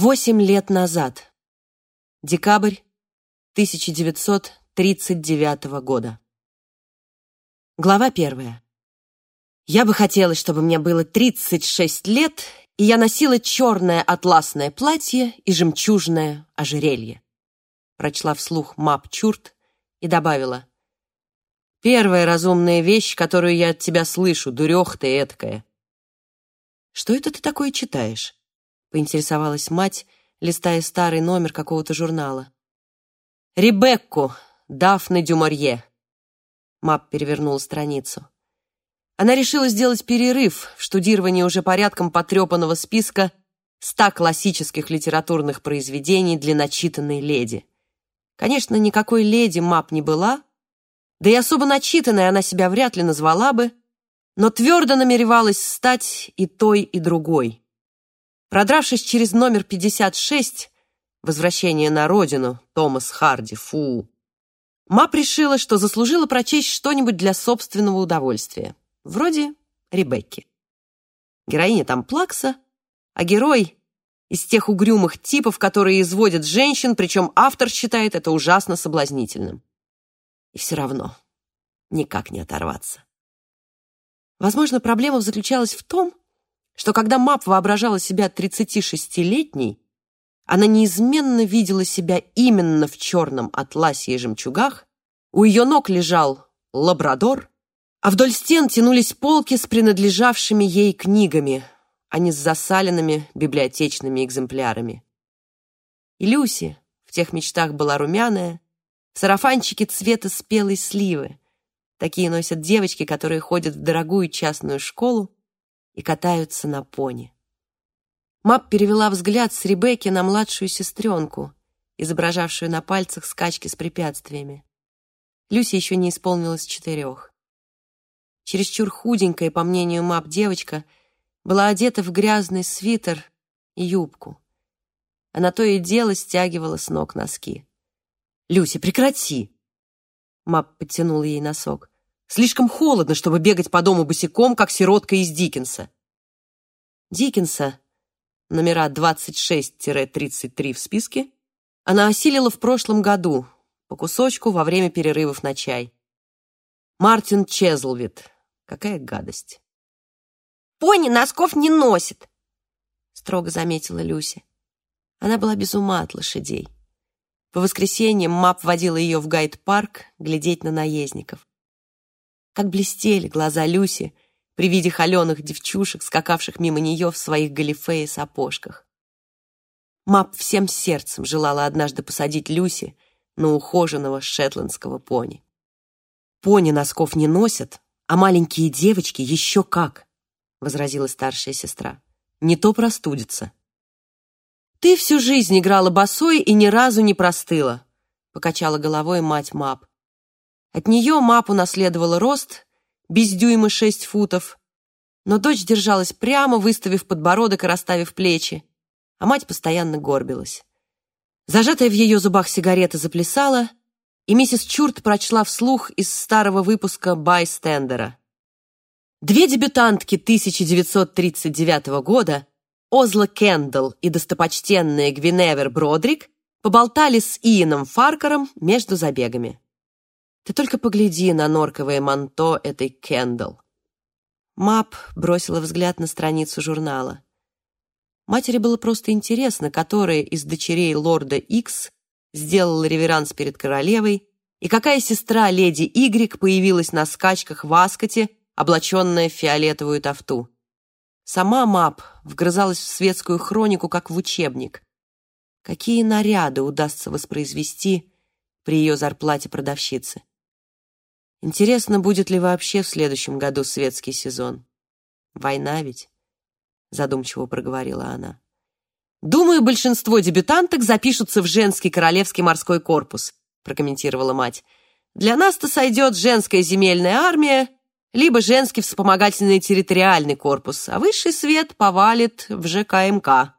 Восемь лет назад. Декабрь 1939 года. Глава первая. Я бы хотела, чтобы мне было 36 лет, и я носила черное атласное платье и жемчужное ожерелье. Прочла вслух мап Чурт и добавила. Первая разумная вещь, которую я от тебя слышу, дурех ты эткая. Что это ты такое читаешь? Поинтересовалась мать, листая старый номер какого-то журнала. Ребекку, Дафны Дюмарье. Мап перевернула страницу. Она решила сделать перерыв в штудировании уже порядком потрепанного списка ста классических литературных произведений для начитанной леди. Конечно, никакой леди Мап не была, да и особо начитанной она себя вряд ли назвала бы, но твердо намеревалась стать и той, и другой. Продравшись через номер 56, «Возвращение на родину», Томас Харди, фу, Мап решила, что заслужила прочесть что-нибудь для собственного удовольствия, вроде Ребекки. Героиня там плакса, а герой из тех угрюмых типов, которые изводят женщин, причем автор считает это ужасно соблазнительным. И все равно никак не оторваться. Возможно, проблема заключалась в том, что когда Мап воображала себя 36-летней, она неизменно видела себя именно в черном атласе и жемчугах, у ее ног лежал лабрадор, а вдоль стен тянулись полки с принадлежавшими ей книгами, а не с засаленными библиотечными экземплярами. И Люси в тех мечтах была румяная, в сарафанчике цвета спелой сливы. Такие носят девочки, которые ходят в дорогую частную школу и катаются на пони. Мап перевела взгляд с Ребекки на младшую сестренку, изображавшую на пальцах скачки с препятствиями. Люси еще не исполнилось четырех. Чересчур худенькая, по мнению Мап, девочка была одета в грязный свитер и юбку. Она то и дело стягивала с ног носки. «Люси, прекрати!» Мап подтянул ей носок. «Слишком холодно, чтобы бегать по дому босиком, как сиротка из Диккенса». Диккенса, номера 26-33 в списке, она осилила в прошлом году, по кусочку во время перерывов на чай. Мартин Чезлвид. Какая гадость. «Пони носков не носит», — строго заметила Люся. Она была без ума от лошадей. По воскресеньям Мап водила ее в гайд-парк глядеть на наездников. Как блестели глаза Люси при виде холеных девчушек, скакавших мимо нее в своих галифе и сапожках. Мап всем сердцем желала однажды посадить Люси на ухоженного шетландского пони. «Пони носков не носят, а маленькие девочки еще как», — возразила старшая сестра. «Не то простудится». «Ты всю жизнь играла босой и ни разу не простыла», — покачала головой мать Мап. От нее Мап унаследовала рост, без дюйма шесть футов, но дочь держалась прямо, выставив подбородок и расставив плечи, а мать постоянно горбилась. Зажатая в ее зубах сигарета заплясала, и миссис Чурт прочла вслух из старого выпуска «Байстендера». Две дебютантки 1939 года Озла Кендалл и достопочтенная Гвиневер Бродрик поболтали с Иеном Фаркером между забегами. Ты только погляди на норковое манто этой Кендалл. Мап бросила взгляд на страницу журнала. Матери было просто интересно, которая из дочерей лорда Икс сделала реверанс перед королевой, и какая сестра леди Игрек появилась на скачках в Аскоте, облаченная в фиолетовую тафту. Сама Мап вгрызалась в светскую хронику, как в учебник. Какие наряды удастся воспроизвести при ее зарплате продавщицы? Интересно, будет ли вообще в следующем году светский сезон? Война ведь, задумчиво проговорила она. Думаю, большинство дебютанток запишутся в женский королевский морской корпус, прокомментировала мать. Для нас-то сойдет женская земельная армия либо женский вспомогательный территориальный корпус, а высший свет повалит в ЖКМК.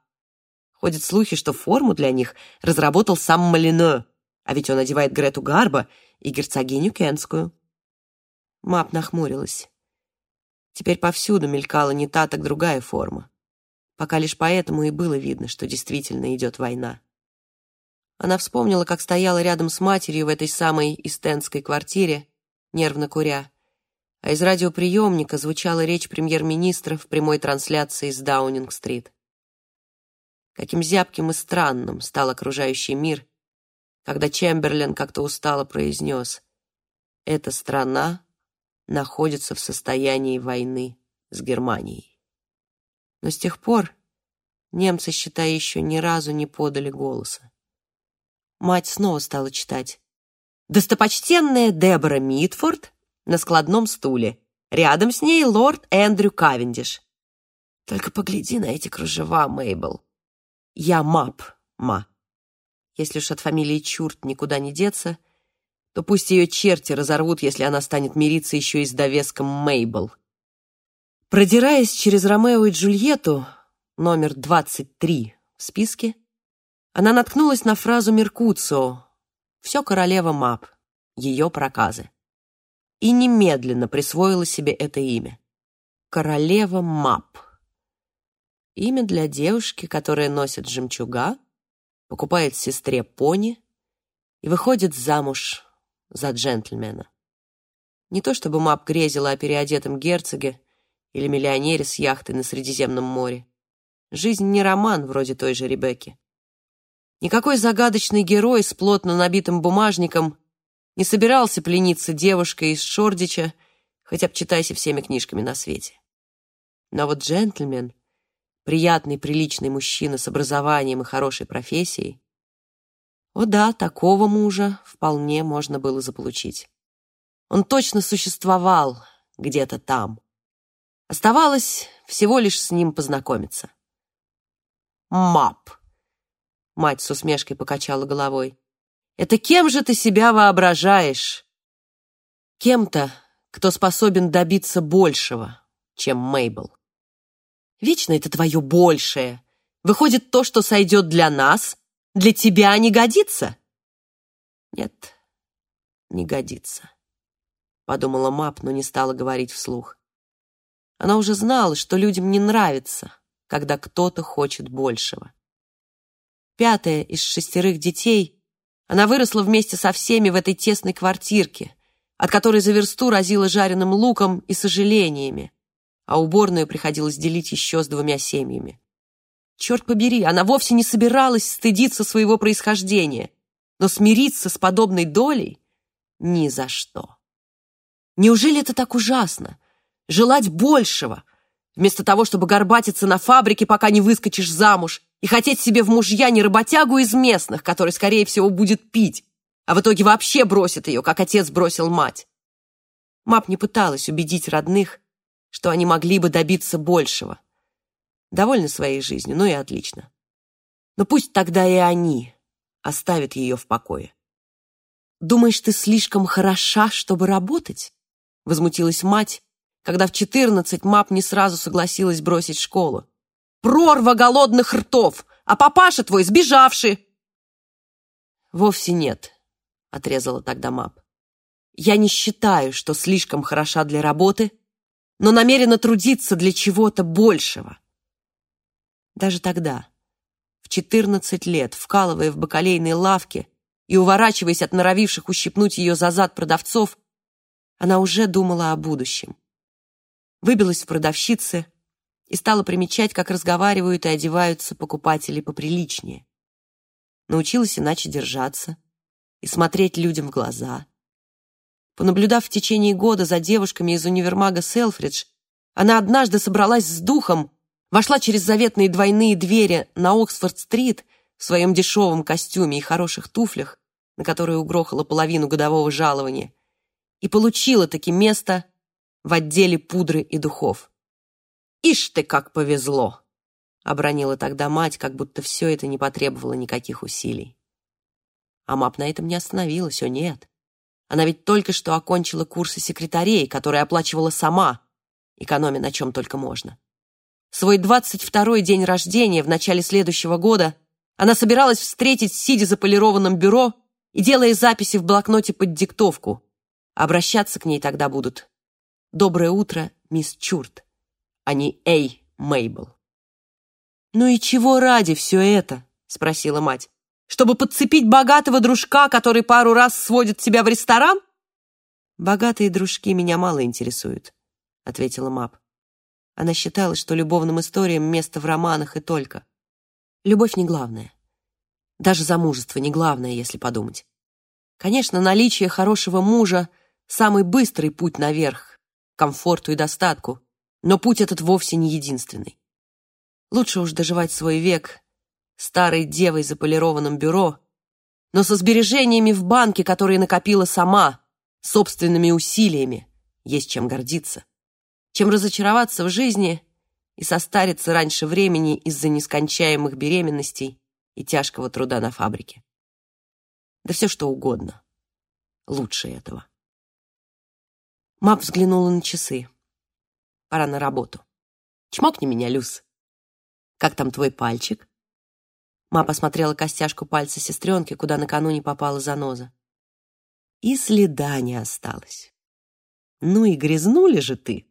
Ходят слухи, что форму для них разработал сам Малино, а ведь он одевает Грету Гарбо и герцогиню Кенскую. Мап нахмурилась. Теперь повсюду мелькала не та, так другая форма. пока лишь поэтому и было видно, что действительно идет война. Она вспомнила, как стояла рядом с матерью в этой самой истенской квартире, нервно куря, а из радиоприемника звучала речь премьер-министра в прямой трансляции с Даунинг-стрит. Каким зябким и странным стал окружающий мир, когда Чемберлен как-то устало произнес «Эта страна находится в состоянии войны с Германией». Но с тех пор немцы, считай, еще ни разу не подали голоса. Мать снова стала читать. «Достопочтенная Дебора Митфорд на складном стуле. Рядом с ней лорд Эндрю Кавендиш. Только погляди на эти кружева, Мейбл. Я Мап, Ма. Если уж от фамилии Чурт никуда не деться, то пусть ее черти разорвут, если она станет мириться еще и с довеском Мейбл. Продираясь через Ромео и Джульетту, номер 23 в списке, она наткнулась на фразу Меркуцио «Все королева Мап, ее проказы» и немедленно присвоила себе это имя. Королева Мап. Имя для девушки, которая носит жемчуга, покупает сестре пони и выходит замуж за джентльмена. Не то чтобы Мап грезила о переодетом герцоге или миллионере с яхтой на Средиземном море. Жизнь не роман вроде той же Ребекки. Никакой загадочный герой с плотно набитым бумажником не собирался плениться девушкой из Шордича, хотя б читайся всеми книжками на свете. Но вот джентльмен, приятный, приличный мужчина с образованием и хорошей профессией, о да, такого мужа вполне можно было заполучить. Он точно существовал где-то там. Оставалось всего лишь с ним познакомиться. «Мап!» — мать с усмешкой покачала головой. Это кем же ты себя воображаешь? Кем-то, кто способен добиться большего, чем Мейбл. Вечно это твое большее. Выходит, то, что сойдет для нас, для тебя не годится? Нет, не годится, подумала Мап, но не стала говорить вслух. Она уже знала, что людям не нравится, когда кто-то хочет большего. Пятая из шестерых детей — она выросла вместе со всеми в этой тесной квартирке, от которой за версту разила жареным луком и сожалениями, а уборную приходилось делить еще с двумя семьями. Черт побери, она вовсе не собиралась стыдиться своего происхождения, но смириться с подобной долей ни за что. Неужели это так ужасно? Желать большего, вместо того, чтобы горбатиться на фабрике, пока не выскочишь замуж, и хотеть себе в мужья не работягу из местных, который, скорее всего, будет пить, а в итоге вообще бросит ее, как отец бросил мать. Мап не пыталась убедить родных, что они могли бы добиться большего. Довольны своей жизнью, ну и отлично. Но пусть тогда и они оставят ее в покое. «Думаешь, ты слишком хороша, чтобы работать?» Возмутилась мать, когда в четырнадцать Мап не сразу согласилась бросить школу прорва голодных ртов, а папаша твой сбежавший. Вовсе нет, отрезала тогда Мап. Я не считаю, что слишком хороша для работы, но намерена трудиться для чего-то большего. Даже тогда, в четырнадцать лет, вкалывая в бакалейной лавке и уворачиваясь от норовивших ущипнуть ее за зад продавцов, она уже думала о будущем. Выбилась в продавщицы, и стала примечать, как разговаривают и одеваются покупатели поприличнее. Научилась иначе держаться и смотреть людям в глаза. Понаблюдав в течение года за девушками из универмага Селфридж, она однажды собралась с духом, вошла через заветные двойные двери на Оксфорд-стрит в своем дешевом костюме и хороших туфлях, на которые угрохала половину годового жалования, и получила таки место в отделе пудры и духов. «Ишь ты, как повезло!» — обронила тогда мать, как будто все это не потребовало никаких усилий. А Мап на этом не остановилась, о нет. Она ведь только что окончила курсы секретарей, которые оплачивала сама, экономя на чем только можно. Свой двадцать второй день рождения в начале следующего года она собиралась встретить, сидя за полированным бюро и делая записи в блокноте под диктовку. Обращаться к ней тогда будут «Доброе утро, мисс Чурт» а не «Эй, Мейбл». «Ну и чего ради все это?» — спросила мать. «Чтобы подцепить богатого дружка, который пару раз сводит тебя в ресторан?» «Богатые дружки меня мало интересуют», — ответила Мап. Она считала, что любовным историям место в романах и только. Любовь не главное. Даже замужество не главное, если подумать. Конечно, наличие хорошего мужа — самый быстрый путь наверх, к комфорту и достатку, но путь этот вовсе не единственный. Лучше уж доживать свой век старой девой за полированным бюро, но со сбережениями в банке, которые накопила сама, собственными усилиями, есть чем гордиться, чем разочароваться в жизни и состариться раньше времени из-за нескончаемых беременностей и тяжкого труда на фабрике. Да все что угодно. Лучше этого. Мап взглянула на часы. Пора на работу. Чмокни меня, Люс. Как там твой пальчик? Ма посмотрела костяшку пальца сестренки, куда накануне попала заноза. И следа не осталось. Ну и грязнули же ты,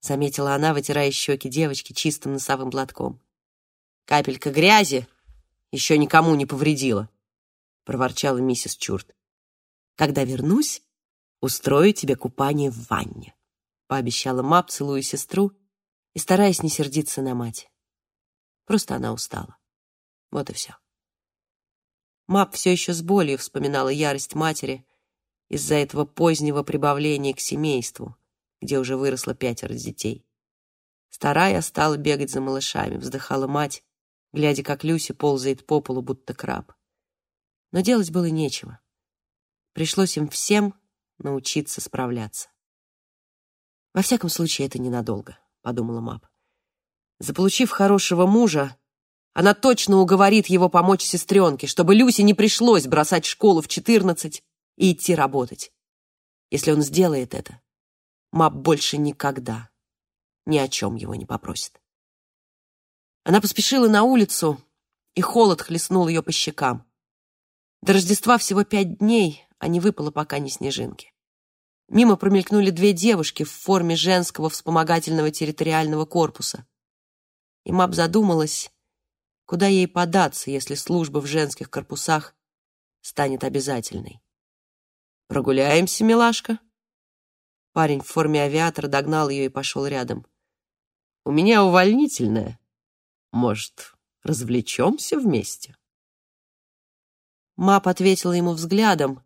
заметила она, вытирая щеки девочки чистым носовым платком. Капелька грязи еще никому не повредила проворчала миссис Чурт. «Когда вернусь, устрою тебе купание в ванне», пообещала Мап, целуя сестру и стараясь не сердиться на мать. Просто она устала. Вот и все. Мап все еще с болью вспоминала ярость матери из-за этого позднего прибавления к семейству, где уже выросло пятеро детей. Старая стала бегать за малышами, вздыхала мать, глядя, как Люси ползает по полу, будто краб но делать было нечего. Пришлось им всем научиться справляться. «Во всяком случае, это ненадолго», — подумала Мап. Заполучив хорошего мужа, она точно уговорит его помочь сестренке, чтобы Люсе не пришлось бросать школу в четырнадцать и идти работать. Если он сделает это, Мап больше никогда ни о чем его не попросит. Она поспешила на улицу, и холод хлестнул ее по щекам. До Рождества всего пять дней, а не выпало пока ни снежинки. Мимо промелькнули две девушки в форме женского вспомогательного территориального корпуса. И Мап задумалась, куда ей податься, если служба в женских корпусах станет обязательной. «Прогуляемся, милашка?» Парень в форме авиатора догнал ее и пошел рядом. «У меня увольнительная. Может, развлечемся вместе?» Мап ответила ему взглядом,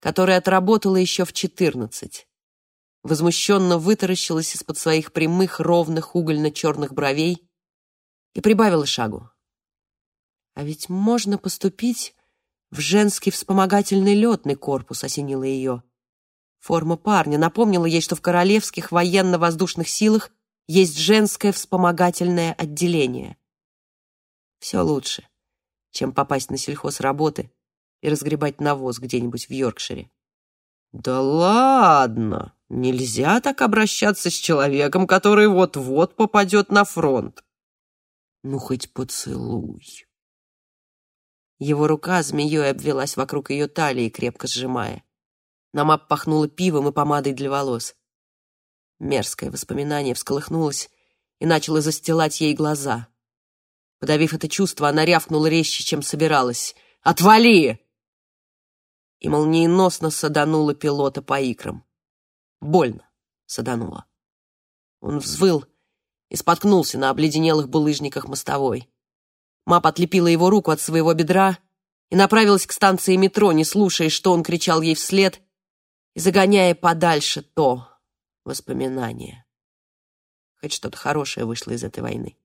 который отработала еще в четырнадцать. Возмущенно вытаращилась из-под своих прямых, ровных, угольно-черных бровей и прибавила шагу. А ведь можно поступить в женский вспомогательный летный корпус, осенила ее. Форма парня напомнила ей, что в Королевских военно-воздушных силах есть женское вспомогательное отделение. Все лучше, чем попасть на сельхозработы и разгребать навоз где-нибудь в Йоркшире. «Да ладно! Нельзя так обращаться с человеком, который вот-вот попадет на фронт!» «Ну, хоть поцелуй!» Его рука змеей обвелась вокруг ее талии, крепко сжимая. Намап пахнула пивом и помадой для волос. Мерзкое воспоминание всколыхнулось и начало застилать ей глаза. Подавив это чувство, она рявкнула резче, чем собиралась. «Отвали!» и молниеносно саданула пилота по икрам. Больно саданула. Он взвыл и споткнулся на обледенелых булыжниках мостовой. Мап отлепила его руку от своего бедра и направилась к станции метро, не слушая, что он кричал ей вслед, и загоняя подальше то воспоминание. Хоть что-то хорошее вышло из этой войны.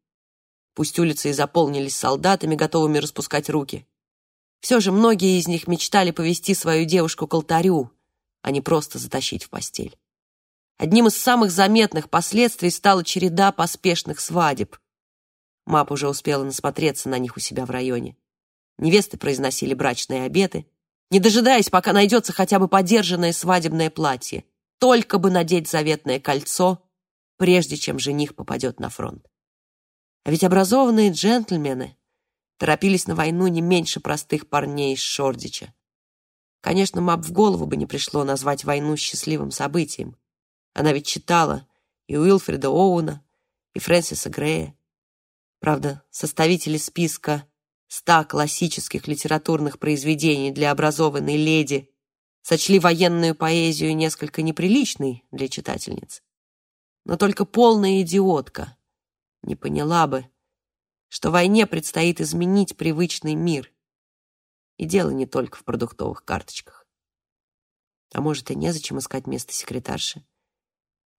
Пусть улицы и заполнились солдатами, готовыми распускать руки. Все же многие из них мечтали повести свою девушку к алтарю, а не просто затащить в постель. Одним из самых заметных последствий стала череда поспешных свадеб. Мап уже успела насмотреться на них у себя в районе. Невесты произносили брачные обеты, не дожидаясь, пока найдется хотя бы подержанное свадебное платье, только бы надеть заветное кольцо, прежде чем жених попадет на фронт. А ведь образованные джентльмены торопились на войну не меньше простых парней из Шордича. Конечно, Мап в голову бы не пришло назвать войну счастливым событием. Она ведь читала и Уилфрида Оуэна, и Фрэнсиса Грея. Правда, составители списка ста классических литературных произведений для образованной леди сочли военную поэзию несколько неприличной для читательниц. Но только полная идиотка не поняла бы, что войне предстоит изменить привычный мир. И дело не только в продуктовых карточках. А может, и незачем искать место секретарши.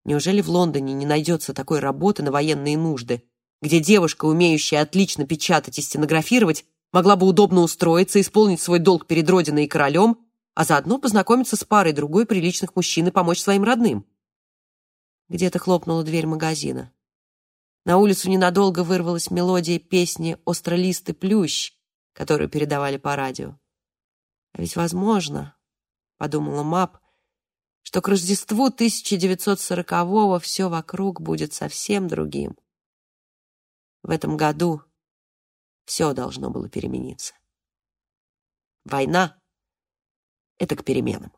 Неужели в Лондоне не найдется такой работы на военные нужды, где девушка, умеющая отлично печатать и стенографировать, могла бы удобно устроиться, исполнить свой долг перед Родиной и королем, а заодно познакомиться с парой другой приличных мужчин и помочь своим родным? Где-то хлопнула дверь магазина. На улицу ненадолго вырвалась мелодия песни «Остролистый плющ», которую передавали по радио. А ведь возможно, — подумала Мап, — что к Рождеству 1940-го все вокруг будет совсем другим. В этом году все должно было перемениться. Война — это к переменам.